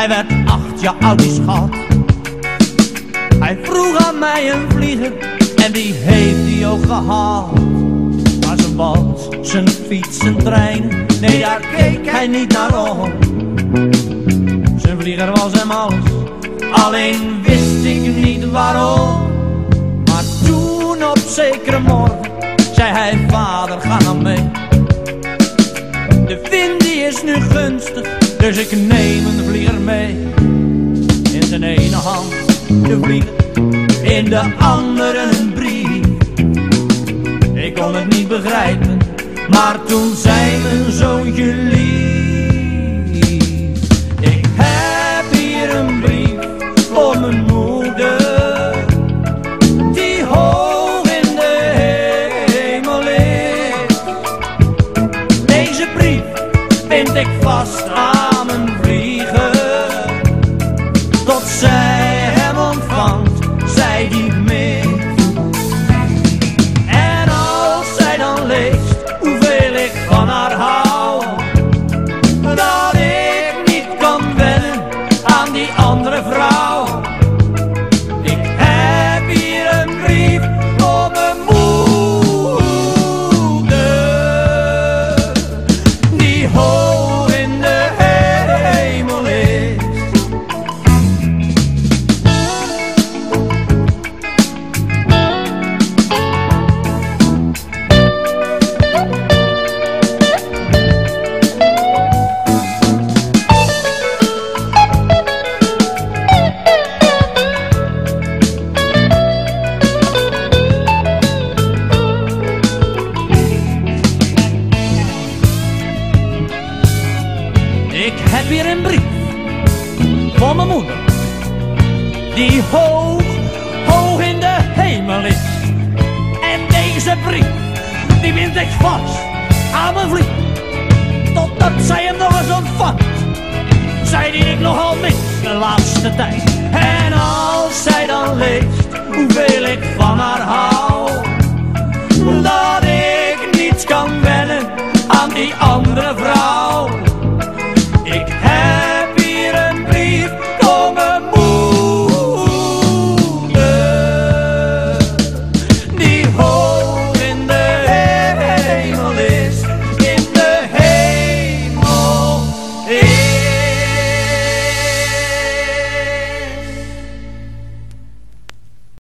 Hij werd acht jaar oud, die schat. Hij vroeg aan mij een vlieger en die heeft hij ook gehad. Maar zijn bad, zijn fiets, zijn trein, nee daar keek hij niet naar om. Zijn vlieger was hem alles, alleen wist ik niet waarom. Maar toen op zekere morgen zei hij, vader ga dan mee. De wind die is nu gunstig, dus ik neem hand de vlieger, in de andere een brief. Ik kon het niet begrijpen, maar toen zei mijn zoontje lief. Ik heb hier een brief voor mijn moeder, andere Ik heb hier een brief van mijn moeder, die hoog, hoog in de hemel is. En deze brief, die bind ik vast aan mijn vriend. totdat zij hem nog eens ontvangt. Zij die ik nogal mis de laatste tijd. En als zij dan leest hoeveel ik van haar hou, dat ik niet kan wennen aan die andere vrouw.